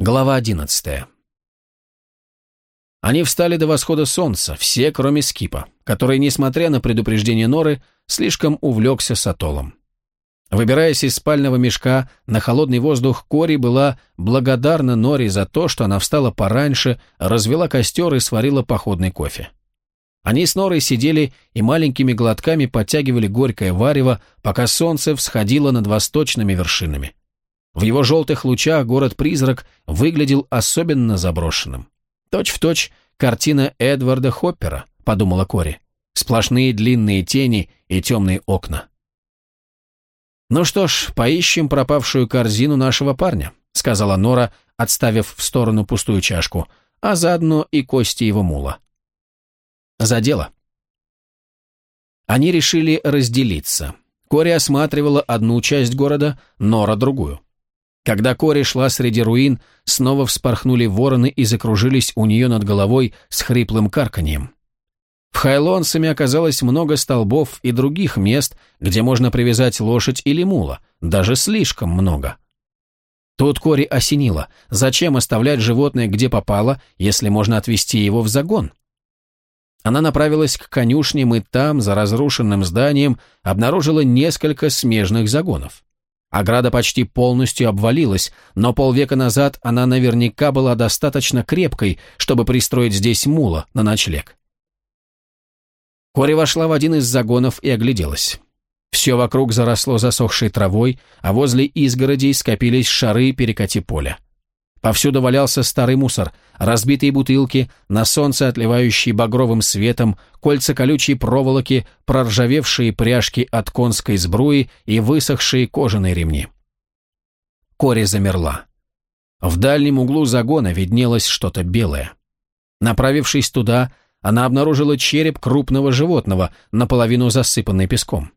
Глава одиннадцатая. Они встали до восхода солнца, все, кроме Скипа, который, несмотря на предупреждение Норы, слишком увлекся сатолом. Выбираясь из спального мешка на холодный воздух, Кори была благодарна Норе за то, что она встала пораньше, развела костер и сварила походный кофе. Они с Норой сидели и маленькими глотками подтягивали горькое варево, пока солнце всходило над восточными вершинами. В его желтых лучах город-призрак выглядел особенно заброшенным. Точь-в-точь точь картина Эдварда Хоппера, подумала Кори. Сплошные длинные тени и темные окна. «Ну что ж, поищем пропавшую корзину нашего парня», сказала Нора, отставив в сторону пустую чашку, а заодно и кости его мула. «За дело». Они решили разделиться. Кори осматривала одну часть города, Нора другую. Когда Кори шла среди руин, снова вспорхнули вороны и закружились у нее над головой с хриплым карканьем. В Хайлонсами оказалось много столбов и других мест, где можно привязать лошадь или мула, даже слишком много. Тут Кори осенило, зачем оставлять животное где попало, если можно отвезти его в загон? Она направилась к конюшням и там, за разрушенным зданием, обнаружила несколько смежных загонов. Ограда почти полностью обвалилась, но полвека назад она наверняка была достаточно крепкой, чтобы пристроить здесь мула на ночлег. Кори вошла в один из загонов и огляделась. Все вокруг заросло засохшей травой, а возле изгородей скопились шары перекати поля. Повсюду валялся старый мусор, разбитые бутылки, на солнце отливающие багровым светом, кольца колючей проволоки, проржавевшие пряжки от конской сбруи и высохшие кожаные ремни. Кори замерла. В дальнем углу загона виднелось что-то белое. Направившись туда, она обнаружила череп крупного животного, наполовину засыпанный песком.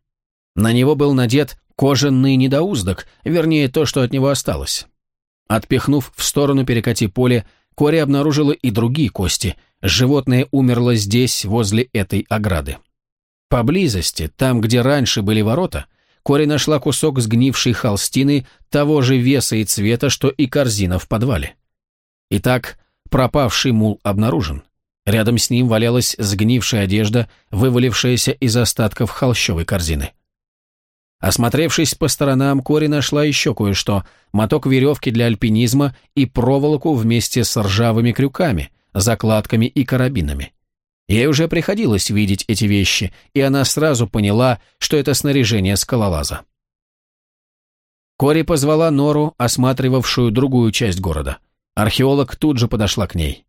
На него был надет кожаный недоуздок, вернее, то, что от него осталось. Отпихнув в сторону перекати поле, Кори обнаружила и другие кости. Животное умерло здесь, возле этой ограды. Поблизости, там, где раньше были ворота, Кори нашла кусок сгнившей холстины того же веса и цвета, что и корзина в подвале. Итак, пропавший мул обнаружен. Рядом с ним валялась сгнившая одежда, вывалившаяся из остатков холщовой корзины. Осмотревшись по сторонам, Кори нашла еще кое-что – моток веревки для альпинизма и проволоку вместе с ржавыми крюками, закладками и карабинами. Ей уже приходилось видеть эти вещи, и она сразу поняла, что это снаряжение скалолаза. Кори позвала Нору, осматривавшую другую часть города. Археолог тут же подошла к ней.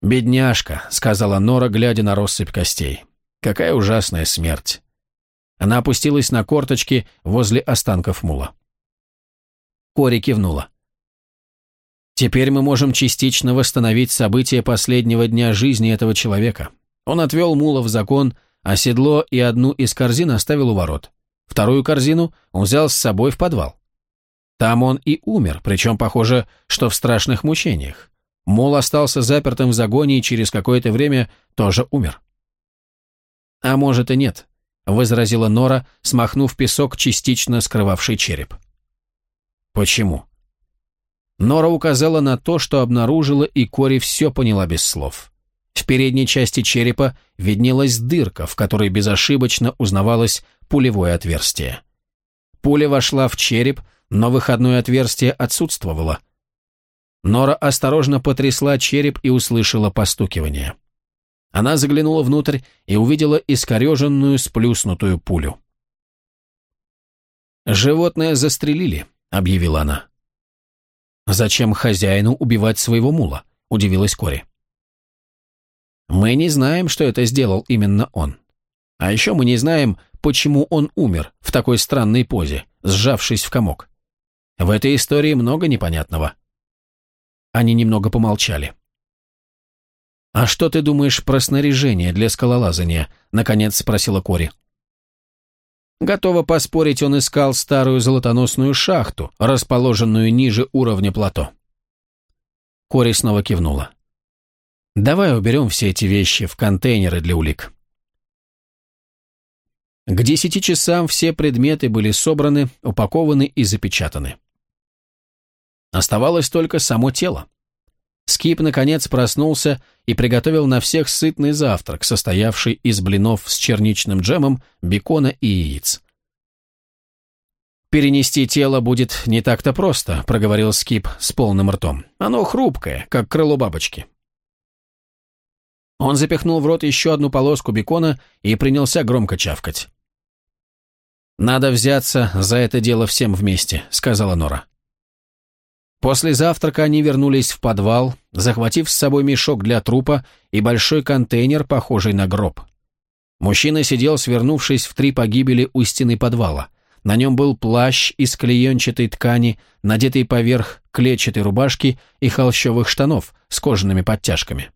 «Бедняжка», — сказала Нора, глядя на россыпь костей. «Какая ужасная смерть». Она опустилась на корточки возле останков мула. Кори кивнула. «Теперь мы можем частично восстановить события последнего дня жизни этого человека. Он отвел мула в закон, а седло и одну из корзин оставил у ворот. Вторую корзину он взял с собой в подвал. Там он и умер, причем похоже, что в страшных мучениях. Мул остался запертым в загоне и через какое-то время тоже умер. А может и нет возразила Нора, смахнув песок, частично скрывавший череп. Почему? Нора указала на то, что обнаружила, и Кори все поняла без слов. В передней части черепа виднелась дырка, в которой безошибочно узнавалось пулевое отверстие. Пуля вошла в череп, но выходное отверстие отсутствовало. Нора осторожно потрясла череп и услышала постукивание. Она заглянула внутрь и увидела искореженную сплюснутую пулю. «Животное застрелили», — объявила она. «Зачем хозяину убивать своего мула?» — удивилась Кори. «Мы не знаем, что это сделал именно он. А еще мы не знаем, почему он умер в такой странной позе, сжавшись в комок. В этой истории много непонятного». Они немного помолчали. «А что ты думаешь про снаряжение для скалолазания?» — наконец спросила Кори. Готова поспорить, он искал старую золотоносную шахту, расположенную ниже уровня плато. Кори снова кивнула. «Давай уберем все эти вещи в контейнеры для улик». К десяти часам все предметы были собраны, упакованы и запечатаны. Оставалось только само тело. Скип, наконец, проснулся и приготовил на всех сытный завтрак, состоявший из блинов с черничным джемом, бекона и яиц. «Перенести тело будет не так-то просто», — проговорил Скип с полным ртом. «Оно хрупкое, как крыло бабочки». Он запихнул в рот еще одну полоску бекона и принялся громко чавкать. «Надо взяться за это дело всем вместе», — сказала Нора. После завтрака они вернулись в подвал, захватив с собой мешок для трупа и большой контейнер, похожий на гроб. Мужчина сидел, свернувшись в три погибели у стены подвала. На нем был плащ из клеенчатой ткани, надетый поверх клетчатой рубашки и холщовых штанов с кожаными подтяжками.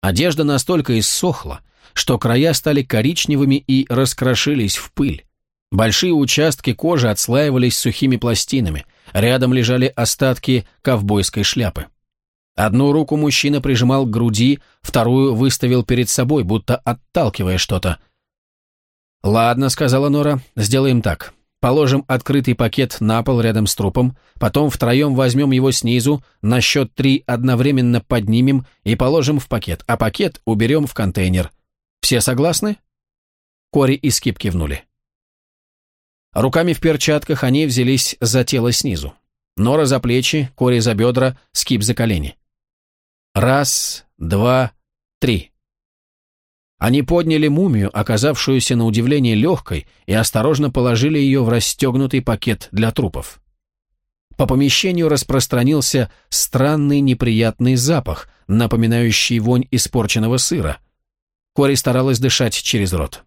Одежда настолько иссохла, что края стали коричневыми и раскрошились в пыль. Большие участки кожи отслаивались сухими пластинами, рядом лежали остатки ковбойской шляпы. Одну руку мужчина прижимал к груди, вторую выставил перед собой, будто отталкивая что-то. «Ладно», — сказала Нора, — «сделаем так. Положим открытый пакет на пол рядом с трупом, потом втроем возьмем его снизу, на счет три одновременно поднимем и положим в пакет, а пакет уберем в контейнер. Все согласны?» Кори и Скип кивнули. Руками в перчатках они взялись за тело снизу. Нора за плечи, Кори за бедра, Скип за колени. Раз, два, три. Они подняли мумию, оказавшуюся на удивление легкой, и осторожно положили ее в расстегнутый пакет для трупов. По помещению распространился странный неприятный запах, напоминающий вонь испорченного сыра. Кори старалась дышать через рот.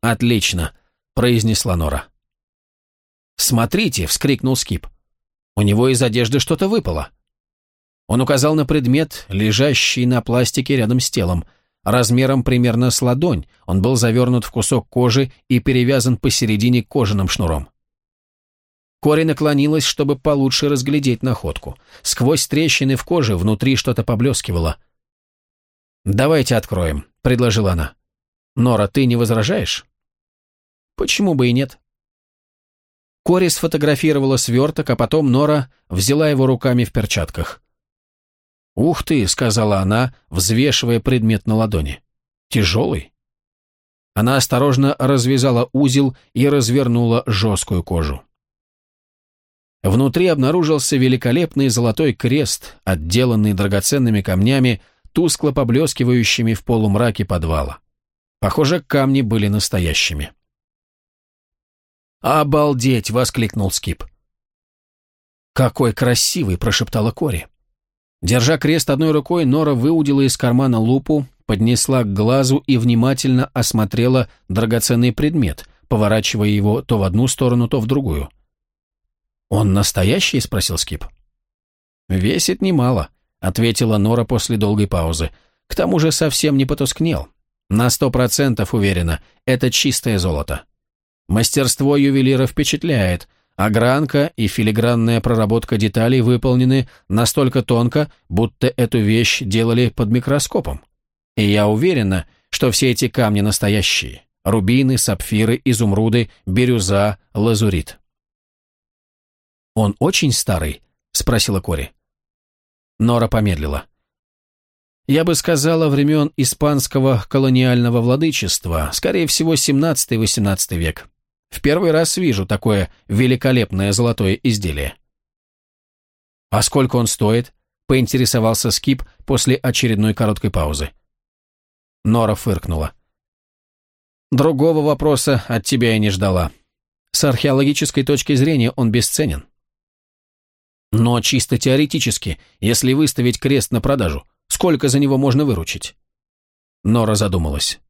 «Отлично», произнесла Нора. «Смотрите!» — вскрикнул Скип. «У него из одежды что-то выпало». Он указал на предмет, лежащий на пластике рядом с телом. Размером примерно с ладонь, он был завернут в кусок кожи и перевязан посередине кожаным шнуром. Кори наклонилась, чтобы получше разглядеть находку. Сквозь трещины в коже внутри что-то поблескивало. «Давайте откроем», — предложила она. «Нора, ты не возражаешь?» Почему бы и нет? Кори сфотографировала сверток, а потом Нора взяла его руками в перчатках. «Ух ты!» — сказала она, взвешивая предмет на ладони. «Тяжелый?» Она осторожно развязала узел и развернула жесткую кожу. Внутри обнаружился великолепный золотой крест, отделанный драгоценными камнями, тускло поблескивающими в полумраке подвала. Похоже, камни были настоящими. «Обалдеть!» — воскликнул Скип. «Какой красивый!» — прошептала Кори. Держа крест одной рукой, Нора выудила из кармана лупу, поднесла к глазу и внимательно осмотрела драгоценный предмет, поворачивая его то в одну сторону, то в другую. «Он настоящий?» — спросил Скип. «Весит немало», — ответила Нора после долгой паузы. «К тому же совсем не потускнел. На сто процентов уверена, это чистое золото». Мастерство ювелира впечатляет, а гранка и филигранная проработка деталей выполнены настолько тонко, будто эту вещь делали под микроскопом. И я уверена, что все эти камни настоящие. Рубины, сапфиры, изумруды, бирюза, лазурит. «Он очень старый?» — спросила Кори. Нора помедлила. «Я бы сказала, времен испанского колониального владычества, скорее всего, 17-18 век. В первый раз вижу такое великолепное золотое изделие. «А сколько он стоит?» – поинтересовался Скип после очередной короткой паузы. Нора фыркнула. «Другого вопроса от тебя я не ждала. С археологической точки зрения он бесценен. Но чисто теоретически, если выставить крест на продажу, сколько за него можно выручить?» Нора задумалась.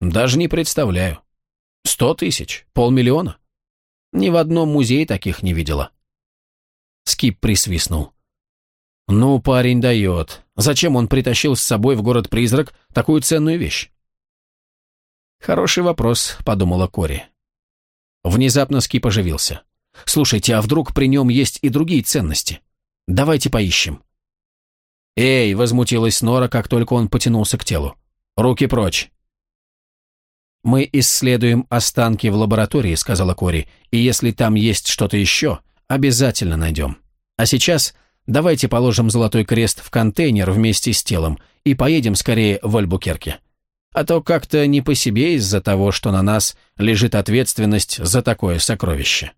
«Даже не представляю. Сто тысяч? Полмиллиона? Ни в одном музее таких не видела. Скип присвистнул. «Ну, парень дает. Зачем он притащил с собой в город-призрак такую ценную вещь?» «Хороший вопрос», — подумала Кори. Внезапно Скип оживился. «Слушайте, а вдруг при нем есть и другие ценности? Давайте поищем». «Эй!» — возмутилась Нора, как только он потянулся к телу. «Руки прочь!» «Мы исследуем останки в лаборатории», — сказала Кори, «и если там есть что-то еще, обязательно найдем. А сейчас давайте положим Золотой Крест в контейнер вместе с телом и поедем скорее в Альбукерке. А то как-то не по себе из-за того, что на нас лежит ответственность за такое сокровище.